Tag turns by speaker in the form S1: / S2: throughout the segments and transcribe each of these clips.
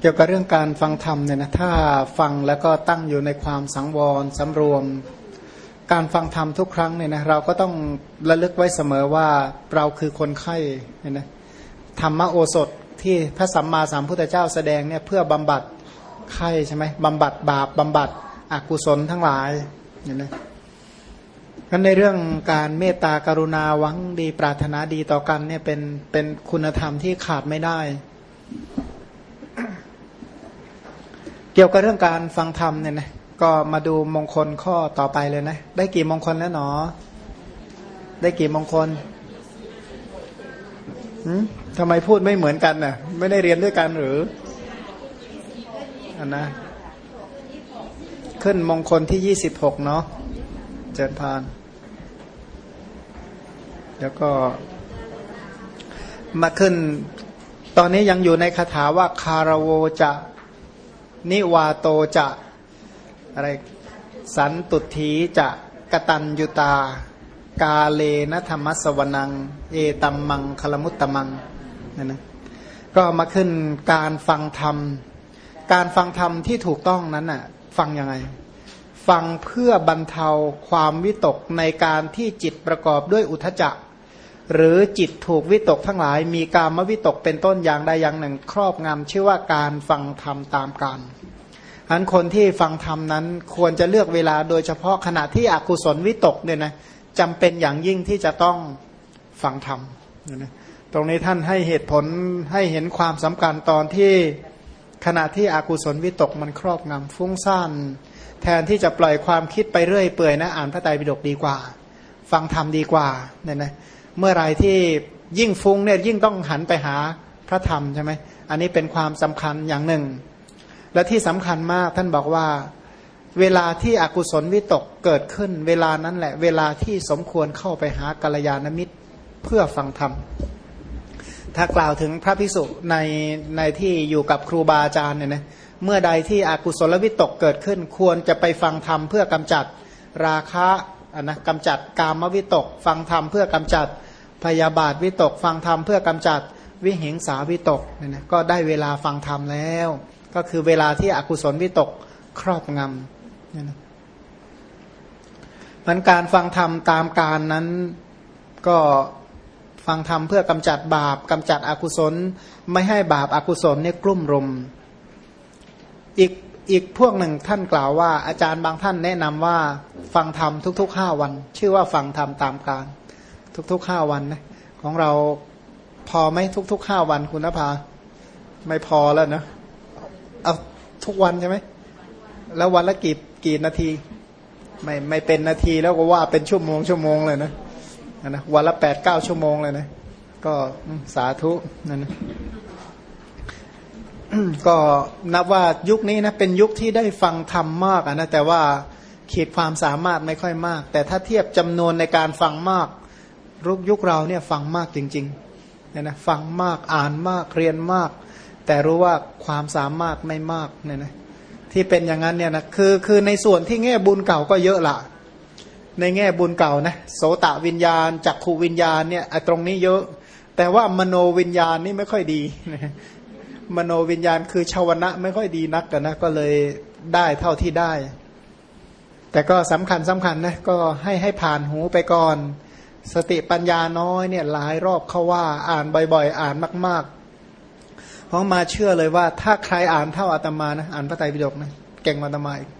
S1: เกี่ยวกับเรื่องการฟังธรรมเนี่ยนะถ้าฟังแล้วก็ตั้งอยู่ในความสังวรสำรวม การฟังธรรมทุกครั้งเนี่ยนะเราก็ต้องระลึกไว้เสมอว่าเราคือคนไข้เนี่ยนะธรรมโอสถที่พระสัมมาสัมพุทธเจ้าแสดงเนี่ยเพื่อบำบัดไข้ใช่ไหมบำบัดบาปบำบัดอกุศลทั้งหลายเนี่ยนะกันในเรื่องการเมตตากรุณาหวังดีปรารถนาดีต่อกันเนี่ยเป็นเป็นคุณธรรมที่ขาดไม่ได้ เกี่ยวกับเรื่องการฟังธรรมเนี่ยนะก็มาดูมงคลข้อต่อไปเลยนะ ได้กี่มงคลแล้วหนอ ได้กี่มงคลทำไมพูดไม่เหมือนกันน่ะ ไม่ได้เรียนด้วยกันหรืออันนะ ขึ้นมงคลที่ยี่สิบหกเนาะเจริญพาน แล้วก็ มาขึ้น ตอนนี้ยังอยู่ในคาถาว่าคารโวจะ นิวาโตจะอะไรสันตุถีจะกตัญยุตา กาเลนะธรรมสวนัง เอตัมมังคลมุตตมังนั่นนะก็มาขึ้นการฟังธรรม การฟังธรรมที่ถูกต้องนั้นน่ะฟังยังไง ฟังเพื่อบรรเทาความวิตกในการที่จิตประกอบด้วยอุทจัก หรือจิตถูกวิตกทั้งหลาย มีการมวิตกเป็นต้นอย่างใดอย่างหนึ่ง ครอบงำชื่อว่าการฟังธรรมตามการอันคนที่ฟังธรรมนั้นควรจะเลือกเวลาโดยเฉพาะขณะที่อกุศลวิตกเนี่ยนะจำเป็นอย่างยิ่งที่จะต้องฟังธรรมนะตรงนี้ท่านให้เหตุผลให้เห็นความสำคัญตอนที่ขณะที่อกุศลวิตกมันครอบงำฟุ้งซ่านแทนที่จะปล่อยความคิดไปเรื่อยเปื่อยนะอ่านพระไตรปิฎกดีกว่า ฟังธรรมดีกว่าเนี่ยนะ เมื่อไรที่ยิ่งฟุ้งเนี่ยยิ่งต้องหันไปหาพระธรรมใช่ไหมอันนี้เป็นความสำคัญอย่างหนึ่ง และที่สำคัญมากท่านบอกว่าเวลาที่อกุศลวิตกเกิดขึ้น เวลานั้นแหละ เวลาที่สมควรเข้าไปหากัลยาณมิตรเพื่อฟังธรรม ถ้ากล่าวถึงพระภิกษุในในที่อยู่กับครูบาอาจารย์เนี่ยนะเมื่อใดที่อกุศลวิตกเกิดขึ้น ควรจะไปฟังธรรมเพื่อกำจัดราคะ นะกำจัดกามวิตก ฟังธรรมเพื่อกำจัดพยาบาทวิตก ฟังธรรมเพื่อกำจัดวิหิงสาวิตกเนี่ยนะก็ได้เวลาฟังธรรมแล้ว ก็คือเวลาที่อกุศลวิตกครอบงำเนี่ยนะมันการฟังธรรมตามการนั้นก็ฟังธรรมเพื่อกำจัดบาปกำจัดอกุศล ไม่ให้บาปอากุศลเนี่ยกลุ่มรุมอีก อีกพวกหนึ่งท่านกล่าวว่า อาจารย์บางท่านแนะนำว่าฟังธรรมทุกๆห้าวัน ชื่อว่าฟังธรรมตามการ ทุกๆห้าวันนะของเราพอไหมทุกๆห้าวันคุณนภาไม่พอแล้วนะเอาทุกวันใช่ไหมแล้ววันละกี่กี่นาที ไม่ไม่เป็นนาทีแล้วก็ว่าเป็นชั่วโมงชั่วโมงเลยนะนะวันละแปดเก้าชั่วโมงเลยนะก็สาธุนั่นนะ ก็นับว่ายุคนี้นะเป็นยุคที่ได้ฟังธรรมมากนะแต่ว่าขีดความสามารถไม่ค่อยมาก แต่ถ้าเทียบจำนวนในการฟังมากรุกยุคเราเนี่ยฟังมากจริงๆเนี่ยนะฟังมากอ่านมากเรียนมาก แต่รู้ว่าความสามารถไม่มากเนี่ยนะที่เป็นอย่างนั้นเนี่ยนะคือคือในส่วนที่แง่บุญเก่าก็เยอะละในแง่บุญเก่านะโสตะวิญญาณจักขูวิญญาณเนี่ยตรงนี้เยอะ แต่ว่ามโนวิญญาณนี่ไม่ค่อยดี มโนวิญญาณคือชาวนะไม่ค่อยดีนักกันนะ ก็เลยได้เท่าที่ได้ แต่ก็สำคัญสำคัญนะก็ให้ให้ผ่านหูไปก่อน สติปัญญาน้อยเนี่ยหลายรอบเขาว่าอ่านบ่อยๆ อ่านมากๆเพราะมาเชื่อเลยว่า ถ้าใครอ่านเท่าอาตมานะอ่านพระไตรปิฎกนะเก่งกว่าอาตมาอีก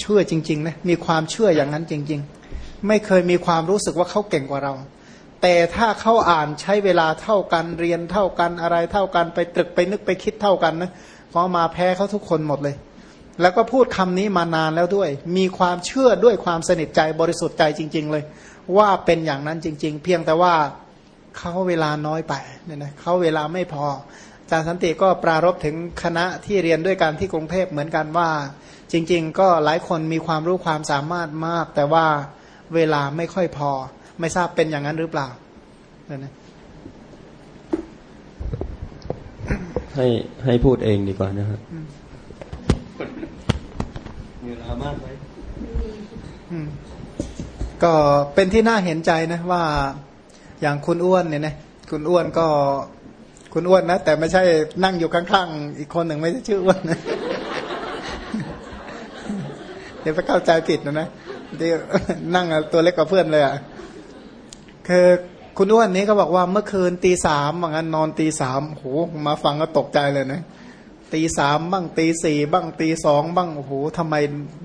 S1: เชื่อจริงๆนะมีความเชื่ออย่างนั้นจริง ๆ ไม่เคยมีความรู้สึกว่าเขาเก่งกว่าเรา แต่ถ้าเขาอ่านใช้เวลาเท่ากันเรียนเท่ากันอะไรเท่ากันไปตรึกไปนึกไปคิดเท่ากันนะพอมาแพ้เขาทุกคนหมดเลย แล้วก็พูดคำนี้มานานแล้วด้วย มีความเชื่อด้วยความสนิทใจบริสุทธิ์ใจจริง ๆ เลย ว่าเป็นอย่างนั้นจริง ๆ เพียงแต่ว่าเขาเวลาน้อยไปเนี่ยนะเขาเวลาไม่พออาจารย์สันติก็ปรารบถึงคณะที่เรียนด้วยกันที่กรุงเทพเหมือนกันว่า จริง ๆ ก็หลายคนมีความรู้ความสามารถมาก แต่ว่าเวลาไม่ค่อยพอ ไม่ทราบเป็นอย่างนั้นหรือเปล่านั่นนะ
S2: ให้ให้พูดเองดีกว่านะครับมีเวลามากไหม
S1: ก็เป็นที่น่าเห็นใจนะว่าอย่างคุณอ้วนเนี่ยนะคุณอ้วนก็คุณอ้วนนะ แต่ไม่ใช่นั่งอยู่ข้างๆ อีกคนหนึ่งไม่ใช่ชื่ออ้วนนะเดี๋ยวไปเข้าใจผิดนะนะที่นั่งตัวเล็กกว่าเพื่อนเลยอะ คือคุณอ้วนนี้ก็บอกว่าเมื่อคืนตีสามว่างั้นนอนตีสามโหมาฟังก็ตกใจเลยนะตีสามบ้างตีสี่บ้างตีสองบ้างโอ้โหทำไม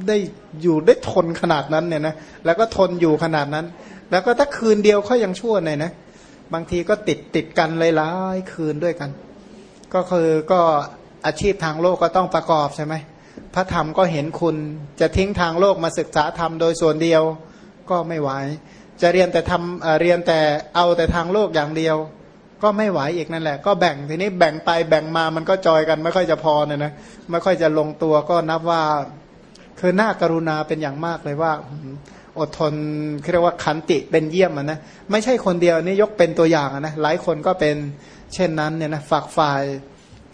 S1: ได้อยู่ได้ทนขนาดนั้นเนี่ยนะแล้วก็ทนอยู่ขนาดนั้น แล้วก็ถ้าคืนเดียวเขายังชั่วหน่อยนะบางทีก็ติดติดกันเลยหลายคืนด้วยกัน ก็คือก็อาชีพทางโลกก็ต้องประกอบใช่ไหมพระธรรมก็เห็นคุณจะทิ้งทางโลกมาศึกษาธรรมโดยส่วนเดียวก็ไม่ไหว จะเรียนแต่ทำเรียนแต่เอาแต่ทางโลกอย่างเดียว ก็ไม่ไหวอีกนั่นแหละ ก็แบ่งทีนี้แบ่งไปแบ่งมามันก็จอยกันไม่ค่อยจะพอเนี่ยนะไม่ค่อยจะลงตัวก็นับว่าคือหน้ากรุณาเป็นอย่างมากเลยว่า อดทนเรียกว่าขันติเป็นเยี่ยมนะไม่ใช่คนเดียวนี่ยกเป็นตัวอย่างนะหลายคนก็เป็นเช่นนั้นเนี่ยนะฝากฝ่าย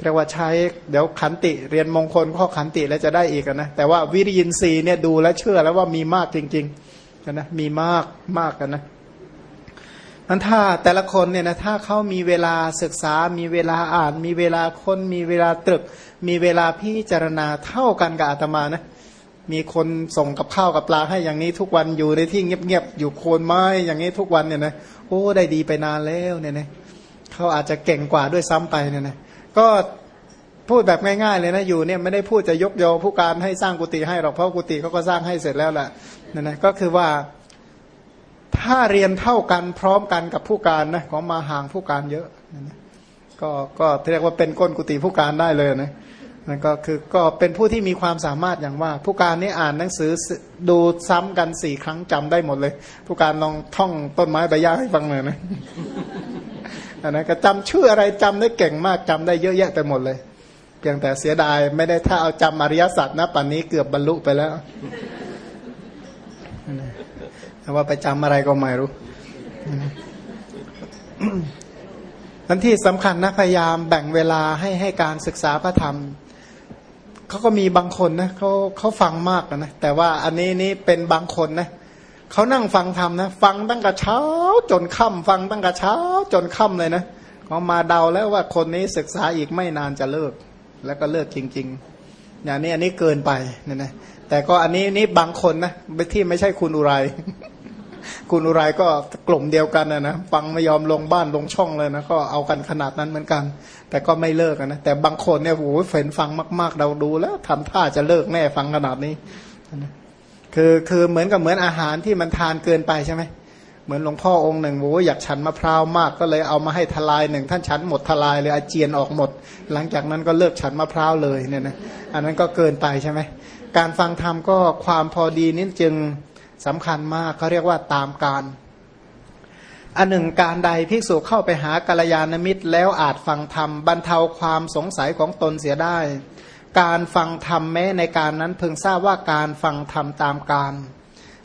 S1: เรียกว่าใช้เดี๋ยวขันติเรียนมงคลข้อขันติแล้วจะได้อีกนะแต่ว่าวิริยินทรีย์เนี่ยดูแล้วเชื่อแล้วว่ามีมากจริง ๆ นะมีมากมากกันนะนั้นถ้าแต่ละคนเนี่ยนะถ้าเขามีเวลาศึกษา มีเวลาอ่าน มีเวลาค้น มีเวลาตรึก มีเวลาพิจารณาเท่ากันกับอาตมานะมีคนส่งกับข้าวกับปลาให้อย่างนี้ทุกวันอยู่ในที่เงียบๆอยู่โคนไม้อย่างนี้ทุกวันเนี่ยนะโอ้ได้ดีไปนานแล้วเนี่ยนะเขาอาจจะเก่งกว่าด้วยซ้ำไปเนี่ยนะก็พูดแบบง่ายๆเลยนะอยู่เนี่ยไม่ได้พูดจะยกยอผู้การให้สร้างกุฏิให้หรอกเพราะกุฏิเขาก็สร้างให้เสร็จแล้วแหละ นั่นนะก็คือว่าถ้าเรียนเท่ากันพร้อมกันกับผู้การนะของมาห่างผู้การเยอะนั่นนะก็ก็เรียกว่าเป็นก้นกุฏิผู้การได้เลยนะนั่นก็คือก็เป็นผู้ที่มีความสามารถอย่างว่า ผู้การนี่อ่านหนังสือดูซ้ำกันสี่ครั้งจำได้หมดเลย ผู้การลองท่องต้นไม้ใบหญ้าให้ฟังหน่อยนะอันนั้นก็จำชื่ออะไรจำได้เก่งมากจำได้เยอะแยะไปหมดเลยเพียงแต่เสียดายไม่ได้ถ้าเอาจำอริยสัจนะป่านนี้เกือบบรรลุไปแล้ว แต่ว่าไปจำอะไรก็ไม่รู้ทันที่สำคัญนะพยายามแบ่งเวลาให้ให้การศึกษาพระธรรมเขาก็มีบางคนนะเขาเขาฟังมากนะแต่ว่าอันนี้นี่เป็นบางคนนะเขานั่งฟังธรรมนะฟังตั้งแต่เช้าจนค่ำฟังตั้งแต่เช้าจนค่ำเลยนะเขามาเดาแล้วว่าคนนี้ศึกษาอีกไม่นานจะเลิก แล้วก็เลิกจริง ๆ อย่างนี้อันนี้เกินไปนี่ยนะแต่ก็อันนี้นี่บางคนนะที่ไม่ใช่คุณอุไร คุณอุไรก็กลุ่มเดียวกันนะนะฟังไม่ยอมลงบ้านลงช่องเลยนะก็เอากันขนาดนั้นเหมือนกัน แต่ก็ไม่เลิกนะแต่บางคนเนี่ยโอ้โหเฟนฟังมาก ๆ เราดูแล้วทำท่าจะเลิกแน่ฟังขนาดนี้คือคือเหมือนกับเหมือนอาหารที่มันทานเกินไปใช่ไหมเหมือนหลวงพ่อองค์หนึ่งโอ้อยากฉันมะพร้าวมากก็เลยเอามาให้ทลายหนึ่งท่านฉันหมดทลายเลยอาเจียนออกหมด หลังจากนั้นก็เลิกฉันมะพร้าวเลยเนี่ยนะอันนั้นก็เกินไปใช่ไหมการฟังธรรมก็ความพอดีนี้จึง สำคัญมากเขาเรียกว่าตามการอันหนึ่งการใดภิกษุเข้าไปหากัลยาณมิตร แล้วอาจฟังธรรมบรรเทาความสงสัยของตนเสียได้ การฟังธรรมแม้ในการนั้นเพิ่งทราบว่าการฟังธรรมตามการ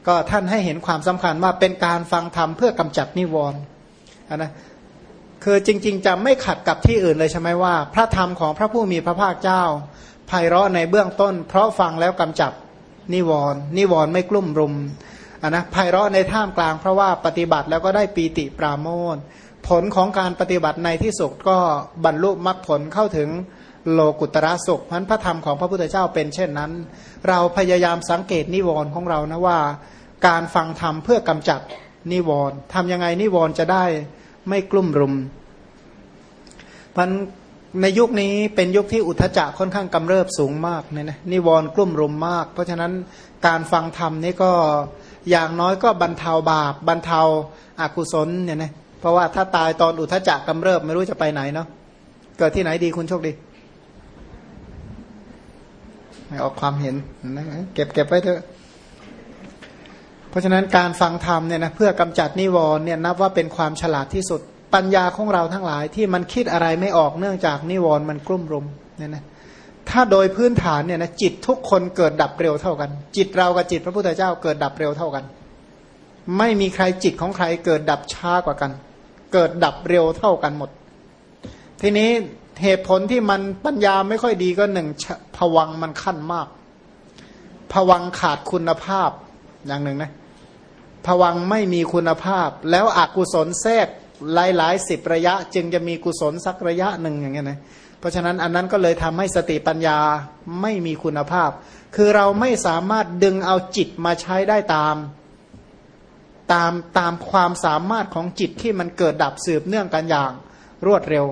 S1: ก็ท่านให้เห็นความสำคัญว่าเป็นการฟังธรรมเพื่อกำจัดนิวรณ์นะคือจริง ๆจะไม่ขัดกับที่อื่นเลยใช่ไหมว่า พระธรรมของพระผู้มีพระภาคเจ้าไพเราะในเบื้องต้น เพราะฟังแล้วกำจัด นิวรณ์นิวรณ์ไม่กลุ่มรุมอะนะไพเราะในท่ามกลางเพราะว่าปฏิบัติแล้วก็ได้ปีติปราโมทผลของการปฏิบัติในที่สุดก็บรรลุมรรคผลเข้าถึงโลกุตระสุขพันพระธรรมของพระพุทธเจ้าเป็นเช่นนั้น เราพยายามสังเกตนิวรณ์ของเรานะว่า การฟังธรรมเพื่อกำจัดนิวรณ์ทำยังไงนิวรณ์จะได้ไม่กลุ่มรุมพัน ในยุคนี้เป็นยุคที่อุทจักค่อนข้างกำเริบสูงมากเนี่ยนะนิวรณ์กลุ่มรุมมาก เพราะฉะนั้นการฟังธรรมนี่ก็อย่างน้อยก็บรรเทาบาปบรรเทาอากุศลเนี่ยนะเพราะว่าถ้าตายตอนอุทจักกำเริบไม่รู้จะไปไหนเนาะเกิดที่ไหนดีคุณโชคดีออกความเห็นนะเก็บเก็บไว้เถอะเพราะฉะนั้นการฟังธรรมเนี่ยนะเพื่อกำจัดนิวรณ์เนี่ยนับว่าเป็นความฉลาดที่สุด ปัญญาของเราทั้งหลายที่มันคิดอะไรไม่ออกเนื่องจากนิวรณ์มันกลุ่มรุมเนี่ยนะถ้าโดยพื้นฐานเนี่ยนะจิตทุกคนเกิดดับเร็วเท่ากัน จิตเรากับจิตพระพุทธเจ้าเกิดดับเร็วเท่ากัน ไม่มีใครจิตของใครเกิดดับช้ากว่ากัน เกิดดับเร็วเท่ากันหมด ทีนี้เหตุผลที่มันปัญญาไม่ค่อยดีก็หนึ่งผวังมันขั้นมากผวังขาดคุณภาพอย่างหนึ่งนะผวังไม่มีคุณภาพ แล้วอกุศลแทรก หลายหลายสิบระยะ จึงจะมีกุศลสักระยะหนึ่งอย่างเงี้ยนะเพราะฉะนั้นอันนั้นก็เลยทำให้สติปัญญาไม่มีคุณภาพ คือเราไม่สามารถดึงเอาจิตมาใช้ได้ตามตามตามความสามารถของจิตที่มันเกิดดับสืบเนื่องกันอย่างรวดเร็ว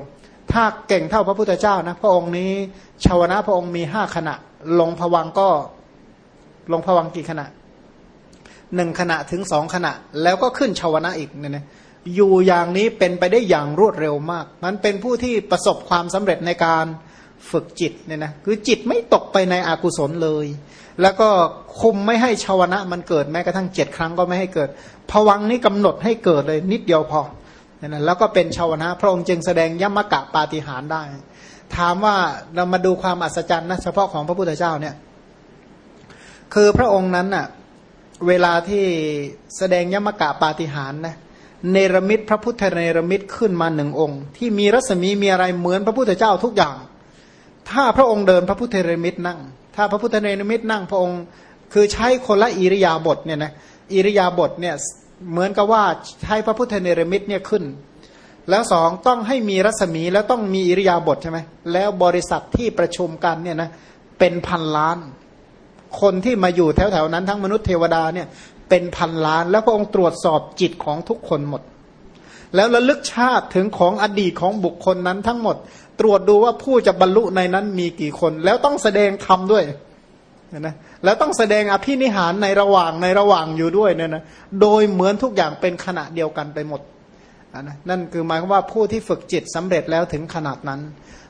S1: ถ้าเก่งเท่าพระพุทธเจ้านะพระองค์นี้ชาวนะพระองค์มีห้าขณะ ลงผวังก็ลงผวังกี่ขณะหนึ่งขณะถึงสองขณะ แล้วก็ขึ้นชาวนะอีกเนี่ยนะ อยู่อย่างนี้เป็นไปได้อย่างรวดเร็วมาก มันเป็นผู้ที่ประสบความสำเร็จในการฝึกจิตเนี่ยนะคือจิตไม่ตกไปในอากุศลเลย แล้วก็คุมไม่ให้ชาวนะมันเกิดแม้กระทั่งเจ็ดครั้งก็ไม่ให้เกิดผวังนี้กำหนดให้เกิดเลยนิดเดียวพอเนี่ยนะแล้วก็เป็นชาวนะพระองค์จึงแสดงยมกะปาฏิหารได้ ถามว่าเรามาดูความอัศจรรย์นะเฉพาะของพระพุทธเจ้าเนี่ยคือพระองค์นั้นน่ะเวลาที่แสดงยมกะปาฏิหารนะ เนรมิตพระพุทธเนรมิตขึ้นมาหนึ่งองค์ ที่มีรัศมีมีอะไรเหมือนพระพุทธเจ้าทุกอย่าง ถ้าพระองค์เดินพระพุทธเนรมิตนั่ง ถ้าพระพุทธเนรมิตนั่งพระองค์ คือใช้คนละอิริยาบถเนี่ยนะอิริยาบถเนี่ยเหมือนกับว่าใช้พระพุทธเนรมิตเนี่ยขึ้น แล้วสองต้องให้มีรัศมีแล้วต้องมีอิริยาบถใช่ไหมแล้วบริษัทที่ประชุมกันเนี่ยนะเป็นพันล้าน คนที่มาอยู่แถวๆนั้นทั้งมนุษย์เทวดาเนี่ย เป็นพันล้าน แล้วพระองค์ตรวจสอบจิตของทุกคนหมด แล้วระลึกชาติถึงของอดีตของบุคคลนั้นทั้งหมด ตรวจดูว่าผู้จะบรรลุในนั้นมีกี่คน แล้วต้องแสดงธรรมด้วยนะแล้วต้องแสดงอภินิหารในระหว่างในระหว่างอยู่ด้วยเนี่ยนะโดยเหมือนทุกอย่างเป็นขณะเดียวกันไปหมดนะนั่นคือหมายความว่าผู้ที่ฝึกจิตสำเร็จแล้วถึงขนาดนั้น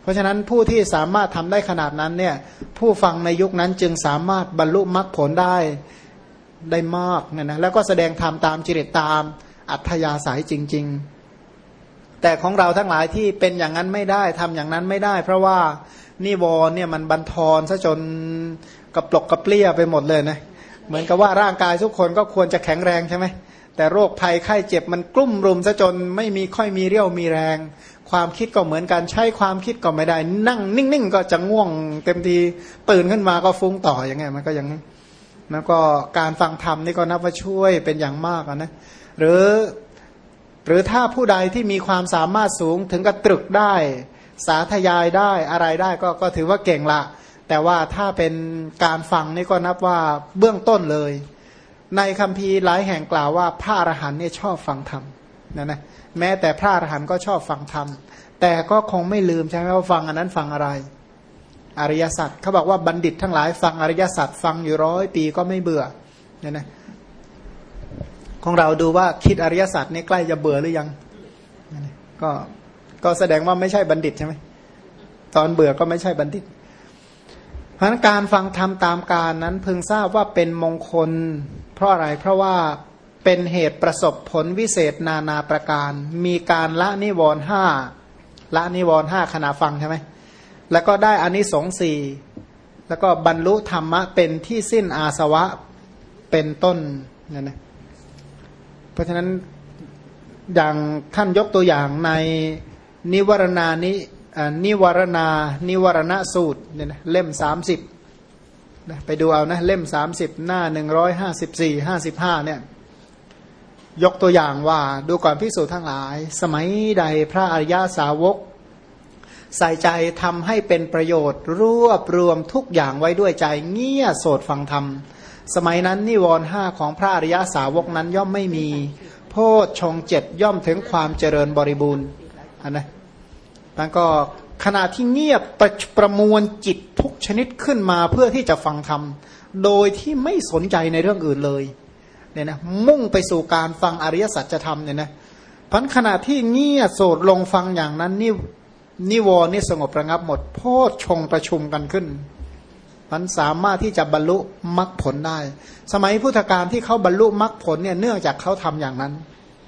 S1: เพราะฉะนั้นผู้ที่สามารถทำได้ขนาดนั้นเนี่ยผู้ฟังในยุคนั้นจึงสามารถบรรลุมรรคผลได้ ได้มากเนี่ยนะแล้วก็แสดงธรรมตามจิริตตามอัธยาศัยจริง ๆ แต่ของเราทั้งหลายที่เป็นอย่างนั้นไม่ได้ทำอย่างนั้นไม่ได้ เพราะว่านิวรเนี่ยมันบันทอนซะจนกระปลกกระเปรี้ยไปหมดเลยนะเหมือนกับว่าร่างกายทุกคนก็ควรจะแข็งแรงใช่ไหมแต่โรคภัยไข้เจ็บมันกลุ่มรุมซะจนไม่มีค่อยมีเรี่ยวมีแรง ความคิดก็เหมือนกันใช้ความคิดก็ไม่ได้ นั่งนิ่งๆก็จะง่วงเต็มทีตื่นขึ้นมาก็ฟุ้งต่ออย่างเงี้ยมันก็ยัง แล้วก็การฟังธรรมนี่ก็นับว่าช่วยเป็นอย่างมากนะหรือหรือถ้าผู้ใดที่มีความสามารถสูงถึงกับตรึกได้ สาธยายได้อะไรได้ก็ก็ถือว่าเก่งละ แต่ว่าถ้าเป็นการฟังนี่ก็นับว่าเบื้องต้นเลย ในคัมภีร์หลายแห่งกล่าวว่าพระอรหันต์เนี่ยชอบฟังธรรมนะนะแม้แต่พระอรหันต์ก็ชอบฟังธรรมแต่ก็คงไม่ลืมใช่ไหมว่าฟังอันนั้นฟังอะไร อริยสัจเขาบอกว่าบัณฑิตทั้งหลายฟังอริยสัจฟังอยู่ร้อยปีก็ไม่เบื่อเนี่ยนะของเราดูว่าคิดอริยสัจนี่ใกล้จะเบื่อหรือยังก็ก็แสดงว่าไม่ใช่บัณฑิตใช่ไหมตอนเบื่อก็ไม่ใช่บัณฑิตเพราะการฟังธรรมตามการนั้นพึงทราบว่าเป็นมงคล เพราะอะไรเพราะว่าเป็นเหตุประสบผลวิเศษนานาประการ มีการละนิวรห้าละนิวรห้าขณะฟังใช่ไหม แล้วก็ได้อานิสงส์สี่แล้วก็บรรลุธรรมะเป็นที่สิ้นอาสวะเป็นต้นเนี่ยนะเพราะฉะนั้นอย่างท่านยกตัวอย่างในนิวรณานินิวรณา นิวรณสูตรเนี่ยนะเล่มสามสิบไปดูเอานะเล่มสามสิบหน้าหนึ่งร้อยห้าสิบสี่ห้าสิบห้าเนี่ยยกตัวอย่างว่าดูก่อนพิสูจน์ทั้งหลาย สมัยใดพระอริยาสาวก ใส่ใจทำให้เป็นประโยชน์ รวบรวมทุกอย่างไว้ด้วยใจ เงี่ยโสดฟังธรรม สมัยนั้นนิวรห้าของพระอริยาสาวกนั้นย่อมไม่มี โพชฌงเจ็ดย่อมถึงความเจริญบริบูรณ์นะแล้วก็ขณะที่เงียบประประมวลจิตทุกชนิดขึ้นมาเพื่อที่จะฟังธรรม โดยที่ไม่สนใจในเรื่องอื่นเลยเนี่ยนะมุ่งไปสู่การฟังอริยสัจธรรมเนี่ยนะพันขณะที่เงียโสดลงฟังอย่างนั้นนี่ นิวรนี่สงบระงับหมด โพชชงประชุมกันขึ้นมันสามารถที่จะบรรลุมรรคผลได้ สมัยพุทธกาลที่เขาบรรลุมรรคผลเนี่ยเนื่องจากเขาทำอย่างนั้น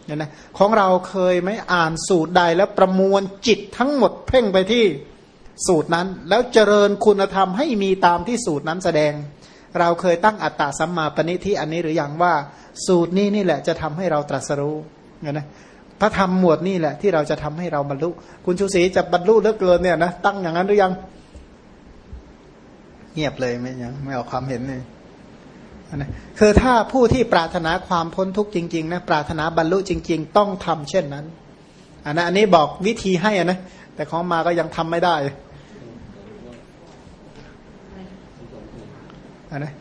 S1: เนี่ยนะของเราเคยไม่อ่านสูตรใดแล้วประมวลจิตทั้งหมดเพ่งไปที่สูตรนั้น แล้วเจริญคุณธรรมให้มีตามที่สูตรนั้นแสดง เราเคยตั้งอัตตาสัมมาปณิที่อันนี้หรืออยังว่า สูตรนี้นี่แหละจะทำให้เราตรัสรู้เงี้ยนะ พระธรรมหมวดนี่แหละ ที่เราจะทำให้เราบรรลุ คุณชูศรีจะบรรลุเลิกเกินเนี่ยนะตั้งอย่างนั้นหรือยัง เงียบเลยไม่ยังไม่เอาความเห็นเลยนะคือถ้าผู้ที่ปรารถนาความพ้นทุกข์จริงๆนะปรารถนาบรรลุจริง ๆ ต้องทำเช่นนั้นอันนั้นอันนี้บอกวิธีให้อะนะแต่ของมาก็ยังทำไม่ได้อันนะ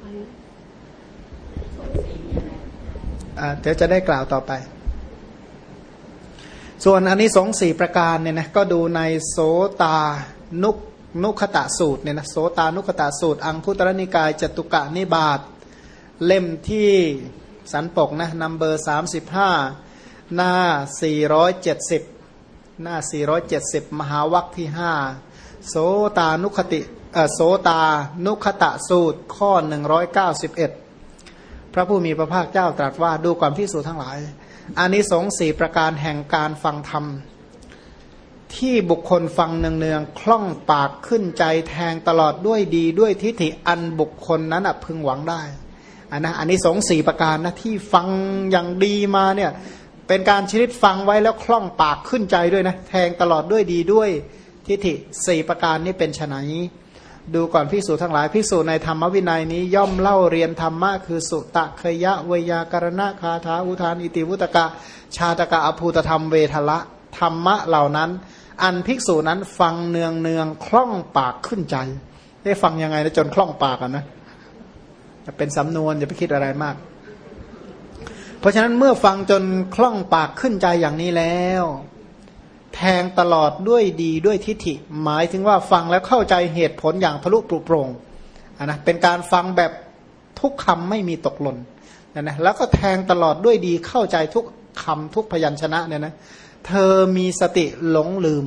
S1: อ่าเดี๋ยวจะได้กล่าวต่อไป ส่วนอันนี้สงสี่ประการเนี่ยนะก็ดูในโสตานุกนุคตะสูตรเนี่ยนะโสตานุคตะสูตร อังคุตรนิกายจตุกะนิบาตเล่มที่สันปกนะนัมเบอร์สามสิบห้าหน้าสี่ร้อยเจ็ดสิบหน้าสี่ร้อยเจ็ดสิบมหาวัคที่ห้าโสตานุคติโสตานุคตะสูตรข้อหนึ่งร้อยเก้าสิบเอ็ดพระผู้มีพระภาคเจ้าตรัสว่าดูความพิสูจน์ทั้งหลาย อันนี้สงสี่ประการแห่งการฟังธรรม ที่บุคคลฟังเนืองๆคล่องปากขึ้นใจแทงตลอดด้วยดีด้วยทิฏฐิอันบุคคลนั้นพึงหวังได้อันนะอันนี้สงสี่ประการนะที่ฟังอย่างดีมาเนี่ยเป็นการชนิดฟังไว้แล้วคล่องปากขึ้นใจด้วยนะแทงตลอดด้วยดีด้วยทิฏฐิสี่ประการนี้เป็นไน ดูก่อนพิสูจทั้งหลายพิสูจในธรรมวินัยนี้ย่อมเล่าเรียนธรรมะคือสุตะเคยะวยากรณะคาถาอุทานอิติวุตกะ ชาตกะอภูตธรรมเวทละธรรมะเหล่านั้น อันภิกษุนั้นฟังเนืองเนืองคล่องปากขึ้นใจ ได้ฟังยังไงนะจนคล่องปากอะนะเป็นสำนวนอย่าไปคิดอะไรมาก เพราะฉะนั้นเมื่อฟังจนคล่องปากขึ้นใจอย่างนี้แล้ว ทงตลอดด้วยดีด้วยทิฏฐิ หมายถึงว่าฟังแล้วเข้าใจเหตุผลอย่างทะลุปรุโปร่งนนะเป็นการฟังแบบทุกคำไม่มีตกหล่นนะนะแล้วก็แทงตลอดด้วยดีเข้าใจทุกคำทุกพยัญชนะเนี่ยนะเธอมีสติหลงลืม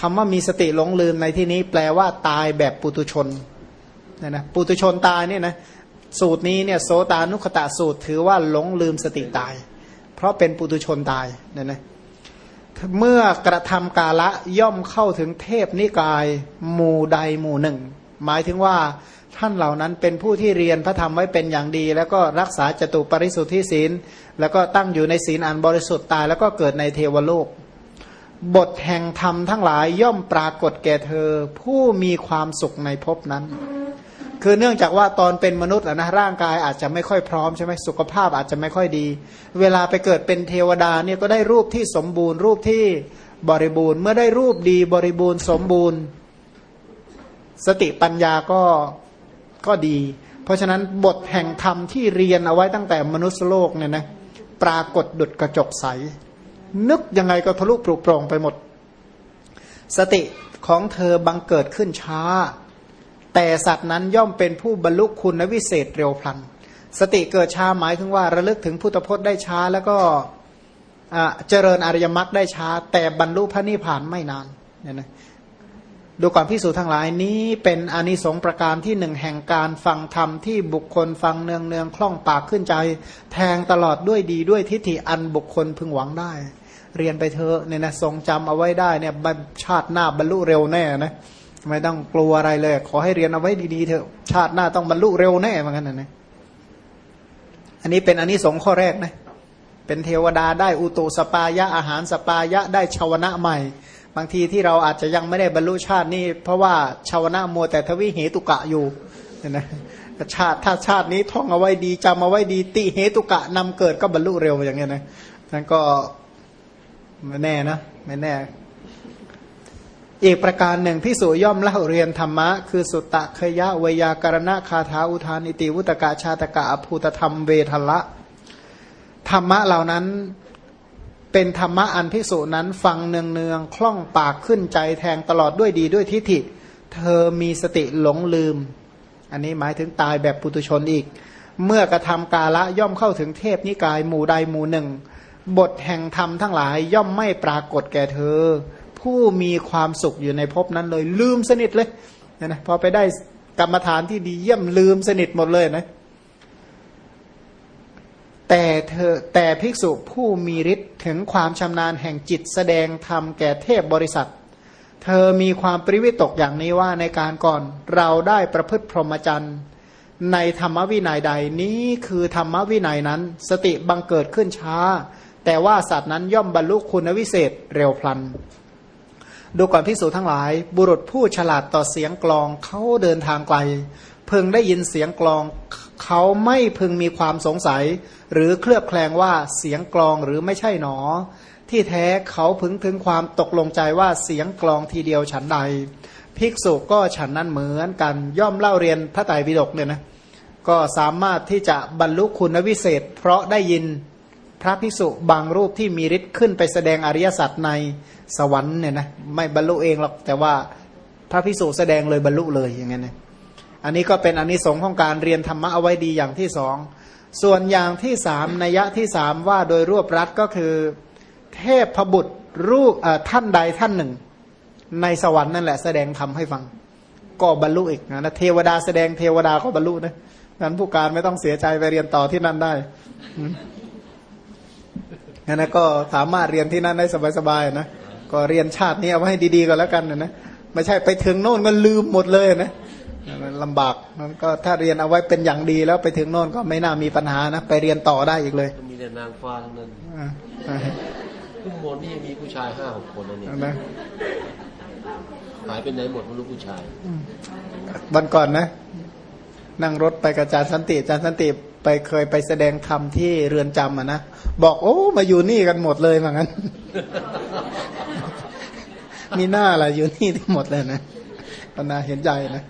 S1: คำว่ามีสติหลงลืมในที่นี้แปลว่าตายแบบปุตุชนนะนะปุตุชนตายเนี่ยนะสูตรนี้เนี่ยโสตานุขตะสูตรถือว่าหลงลืมสติตาย เพราะเป็นปุตุชนตายเนี่ยนะ เมื่อกระทำกาละย่อมเข้าถึงเทพนิกาย หมู่ใดหมู่หนึ่ง หมายถึงว่าท่านเหล่านั้นเป็นผู้ที่เรียนพระธรรมไว้เป็นอย่างดี แล้วก็รักษาจตุปริสุทธิศีล แล้วก็ตั้งอยู่ในศีลอันบริสุทธิ์ตาย แล้วก็เกิดในเทวโลก บทแห่งธรรมทั้งหลายย่อมปรากฏแก่เธอ ผู้มีความสุขในภพนั้น คือเนื่องจากว่าตอนเป็นมนุษย์นะร่างกายอาจจะไม่ค่อยพร้อมใช่ไหมสุขภาพอาจจะไม่ค่อยดี เวลาไปเกิดเป็นเทวดาเนี่ยก็ได้รูปที่สมบูรณ์รูปที่บริบูรณ์เมื่อได้รูปดีบริบูรณ์สมบูรณ์ สติปัญญาก็ก็ดี เพราะฉะนั้นบทแห่งธรรมที่เรียนเอาไว้ตั้งแต่มนุษย์โลกเนี่ยนะปรากฏดุดกระจกใส นึกยังไงก็ทะลุปลุกปลงไปหมด สติของเธอบังเกิดขึ้นช้า แต่สัตว์นั้นย่อมเป็นผู้บรรลุคุณวิเศษเร็วพลัน สติเกิดช้าหมายถึงว่าระลึกถึงพุทธพจน์ได้ช้าแล้วก็เจริญอริยมรรคได้ช้า แต่บรรลุพระนิพพานไม่นานเนี่ยนะดูก่อนพิสูจทั้งหลายนี้เป็นอนิสงส์ประการที่หนึ่งแห่งการฟังธรรมที่บุคคลฟังเนืองเนืองคล่องปากขึ้นใจ แทงตลอดด้วยดีด้วยทิฏฐิอันบุคคลพึงหวังได้ เรียนไปเถอะเนี่ยนะทรงจำเอาไว้ได้เนี่ยชาติหน้าบรรลุเร็วแน่นะ ไม่ต้องกลัวอะไรเลย ขอให้เรียนเอาไว้ดีๆเถอะชาติหน้าต้องบรรลุเร็วแน่เหมือนกันนะอันนี้เป็นอันนี้สงข้อแรกนะเป็นเทวดาได้อุตุสปายะอาหารสปายะได้ชาวนะใหม่ บางทีที่เราอาจจะยังไม่ได้บรรลุชาตินี้เพราะว่าชาวนะมัวแต่ทวิเหตุกะอยู่นะชาติถ้าชาตินี้ท่องเอาไว้ดีจำเอาไว้ดีติเหตุกะนำเกิดก็บรรลุเร็วอย่างเงี้ยนะนั่นก็ไม่แน่นะไม่แน่ อีกประการหนึ่งพิสูย่อมเล่าเรียนธรรมะ คือสุตตะเคยะวยากรณะคาถาอุทานิติวุตกะชาตกะอภูตธรรมเวทละ ธรรมะเหล่านั้นเป็นธรรมะอันพิสูจนั้นฟังเนืองเนืองคล่องปากขึ้นใจแทงตลอดด้วยดีด้วยทิฏฐิ เธอมีสติหลงลืม อันนี้หมายถึงตายแบบปุตุชนอีก เมื่อกระทำกาละย่อมเข้าถึงเทพนิกายหมู่ใดหมู่หนึ่ง บทแห่งธรรมทั้งหลายย่อมไม่ปรากฏแก่เธอ ผู้มีความสุขอยู่ในภพนั้นเลยลืมสนิทเลยนะนะพอไปได้กรรมฐานที่ดีเยี่ยมลืมสนิทหมดเลยนะ แต่เธอแต่ภิกษุผู้มีฤทธิ์ถึงความชำนาญแห่งจิตแสดงธรรมแก่เทพบริษัท เธอมีความปริวิตกอย่างนี้ว่าในการก่อนเราได้ประพฤติพรหมจรรย์ในธรรมวินัยใดนี้คือธรรมวินัยนั้น สติบังเกิดขึ้นช้า แต่ว่าสัตว์นั้นย่อมบรรลุคุณวิเศษเร็วพลัน ดูก่อนพิสูจทั้งหลาย บุรุษผู้ฉลาดต่อเสียงกลองเขาเดินทางไกลเพึงได้ยินเสียงกลอง เขาไม่พึงมีความสงสัย หรือเคลือบแคลงว่าเสียงกลองหรือไม่ใช่หนอ ที่แท้เขาพึงถึงความตกลงใจว่าเสียงกลองทีเดียวฉันใด ภิกษุก็ฉันนั้นเหมือนกันย่อมเล่าเรียนพระไตรปิฎกเนี่ยนะก็สามารถที่จะบรรลุคุณวิเศษ เพราะได้ยิน พระภิกษุบางรูปที่มีฤทธิ์ขึ้นไปแสดงอริยสัจในสวรรค์เนี่ยนะไม่บรรลุเองหรอกแต่ว่าพระภิกษุแสดงเลยบรรลุเลยอย่างเงี้ยนะอันนี้ก็เป็นอนนิสงส์ของการเรียนธรรมะเอาไว้ดีอย่างที่สองส่วนอย่างที่สามนัยที่สามว่าโดยรวบรัดก็คือเทพพบุตรรูปท่านใดท่านหนึ่ง ในสวรรค์นั่นแหละแสดงธรรมให้ฟัง ก็บรรลุอีกนะเทวดาแสดงเทวดาก็บรรลุนะนั้นผู้การไม่ต้องเสียใจไปเรียนต่อที่นั่นได้ นั้นก็สามารถเรียนที่นั่นได้สบายๆนะก็เรียนชาตินี้เอาไว้ให้ดีๆก็แล้วกันนะนะไม่ใช่ไปถึงโน่นก็ลืมหมดเลยนะลำบากมันก็ถ้าเรียนเอาไว้เป็นอย่างดีแล้วไปถึงโน่นก็ไม่น่ามีปัญหานะไปเรียนต่อได้อีกเลย
S3: มีแต่นางฟ้าทั้งนั้นขึ้นบนนี่มีผู้ชายห้าหกคนนะเนี่ยหายไปไหนหมดไม่รู้ผู้ชาย
S1: วันก่อนนะ นั่งรถไปกับอาจารย์สันติอาจารย์สันติ ไปเคยไปแสดงธรรมที่เรือนจำอะนะบอกโอ้มาอยู่นี่กันหมดเลยเหมือนกันมีหน้าอะไรอยู่นี่ทั้งหมดเลยนะปนาเห็นใจนะ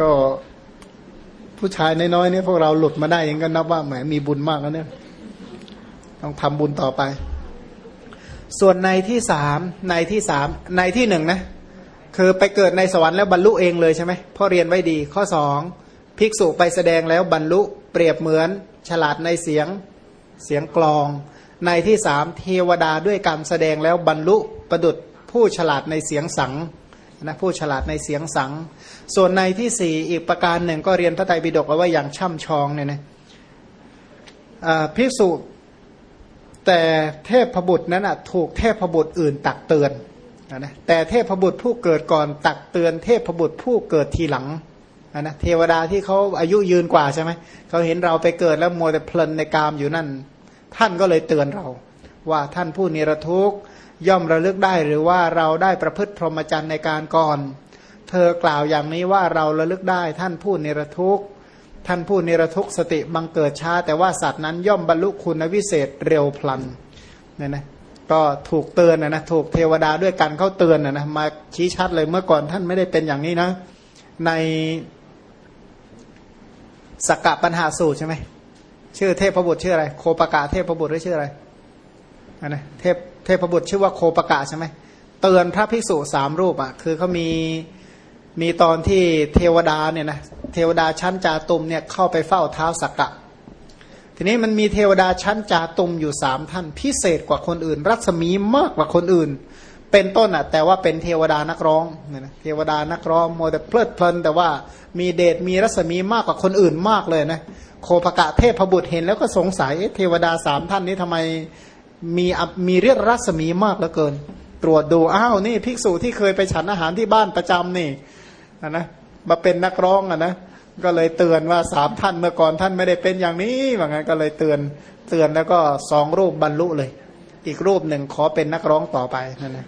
S1: ก็ผู้ชายน้อยๆเนี่ยพวกเราหลุดมาได้ยังก็นับว่าแหมมีบุญมากแล้วเนี่ย ต้องทำบุญต่อไป ส่วนในที่สามในที่สามในที่หนึ่งนะคือไปเกิดในสวรรค์แล้วบรรลุเองเลยใช่ไหมพ่อเรียนไว้ดี ข้อสอง ภิกษุไปแสดงแล้วบรรลุเปรียบเหมือนฉลาดในเสียงเสียงกลอง ในที่สามเทวดาด้วยการแสดงแล้วบรรลุประดุดผู้ฉลาดในเสียงสังนะผู้ฉลาดในเสียงสัง ส่วนในที่สี่อีกประการหนึ่งก็เรียนพระไตรปิฎกเอาไว้อย่างช่ำชองเนี่ยนะภิกษุแต่เทพพบุตรนั้นถูกเทพพบุตรอื่นตักเตือนนะแต่เทพพบุตรผู้เกิดก่อนตักเตือน เทพพบุตรผู้เกิดทีหลัง นะเทวดาที่เขาอายุยืนกว่าใช่ไหมเขาเห็นเราไปเกิดแล้วมัวแต่เพลินในกามอยู่นั่น ท่านก็เลยเตือนเรา ว่าท่านผู้นิรทุกข์ย่อมระลึกได้หรือว่าเราได้ประพฤติพรหมจรรย์ในการก่อน เธอกล่าวอย่างนี้ว่าเราระลึกได้ท่านผู้เนรทุกข์ท่านผู้เนรทุกข์สติบังเกิดช้า แต่ว่าสัตว์นั้นย่อมบรรลุคุณวิเศษเร็วพลันเนี่ยนะก็ถูกเตือนนะนะถูกเทวดาด้วยกันเขาเตือนนะนะมาชี้ชัดเลยเมื่อก่อนท่านไม่ได้เป็นอย่างนี้นะ ใน สกกะปัญหาสูตรใช่ไหมชื่อเทพบุตรชื่ออะไร โคปกะเทพบุตรหรือชื่ออะไรอันนะเทพเทพบุตรชื่อว่าโคปกะใช่ไหมเตือนพระภิกษุสามรูปอะคือเขามีมีตอนที่เทวดาเนี่ยนะเทวดาชั้นจาตุมเนี่ยเข้าไปเฝ้าเท้าสักกะ ทีนี้มันมีเทวดาชั้นจาตุมอยู่สามท่าน พิเศษกว่าคนอื่น รัศมีมากกว่าคนอื่น เป็นต้นอะ แต่ว่าเป็นเทวดานักร้องเนี่ยนะเทวดานักร้องโมแต่เพลิดเพลิน แต่ว่ามีเดชมีรัศมีมากกว่าคนอื่นมากเลยนะโคปกะเทพบุตรเห็นแล้วก็สงสัยเทวดาสามท่านนี้ทำไมมีมีเรียรัศมีมากเหลือเกิน ตรวจดูอ้าวนี่ภิกษุที่เคยไปฉันอาหารที่บ้านประจำนี่นะมาเป็นนักร้องอะนะก็เลยเตือนว่าสามท่านเมื่อก่อนท่านไม่ได้เป็นอย่างนี้ว่างั้นก็เลยเตือนเตือนแล้วก็สองรูปบรรลุเลย อีกรูปหนึ่งขอเป็นนักร้องต่อไปนั่นนะ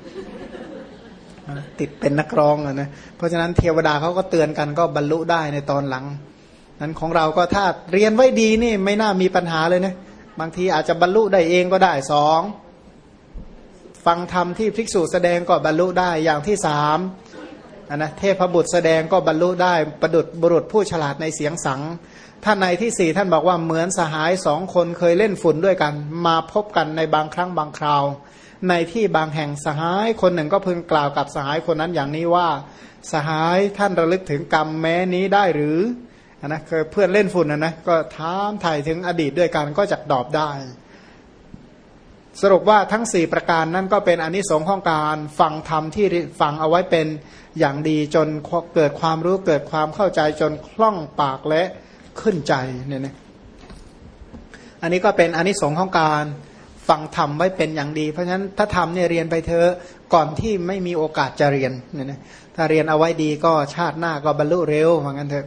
S1: ติดเป็นนักร้องนะเพราะฉะนั้นเทวดาเขาก็เตือนกันก็บรรลุได้ในตอนหลัง นั้นของเราก็ถ้าเรียนไว้ดีนี่ไม่น่ามีปัญหาเลยนะบางทีอาจจะบรรลุได้เองก็ได้สองฟังธรรมที่ภิกษุแสดงก็บรรลุได้อย่างที่สาม นะเทพบุตรแสดงก็บรรลุได้ประดุดบุรุษผู้ฉลาดในเสียงสัง ท่านในที่สี่ท่านบอกว่าเหมือนสหายสองคนเคยเล่นฝุ่นด้วยกัน มาพบกันในบางครั้งบางคราว ในที่บางแห่งสหายคนหนึ่งก็พึงกล่าวกับสหายคนนั้นอย่างนี้ว่า สหายท่านระลึกถึงกรรมแม้นี้ได้หรือนะเคยเพื่อนเล่นฝุ่นนะนะก็ถามถ่ายถึงอดีตด้วยกันก็จะตอบได้ สรุปว่าทั้งสี่ประการนั่นก็เป็นอนนิสงส์ของการฟังธรรมที่ฟังเอาไว้เป็นอย่างดีจนเกิดความรู้เกิดความเข้าใจจนคล่องปากและขึ้นใจเนี่ยนะอันนี้ก็เป็นอนนิสงส์ของการฟังธรรมไว้เป็นอย่างดี เพราะฉะนั้นถ้าทำเนี่ยเรียนไปเธอก่อนที่ไม่มีโอกาสจะเรียนเนี่ยนะถ้าเรียนเอาไว้ดีก็ชาติหน้าก็บรรลุเร็วเหมือนกันเถอะ